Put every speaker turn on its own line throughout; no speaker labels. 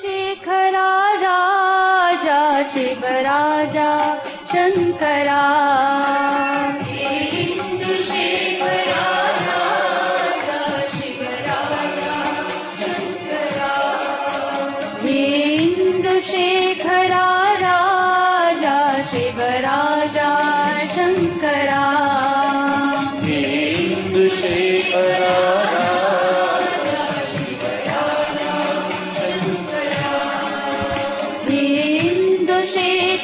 शेखरा शेखराजा Shivaraja Shankara शेखरा शिवरा Shankara हीन्दशेखर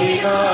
Hero.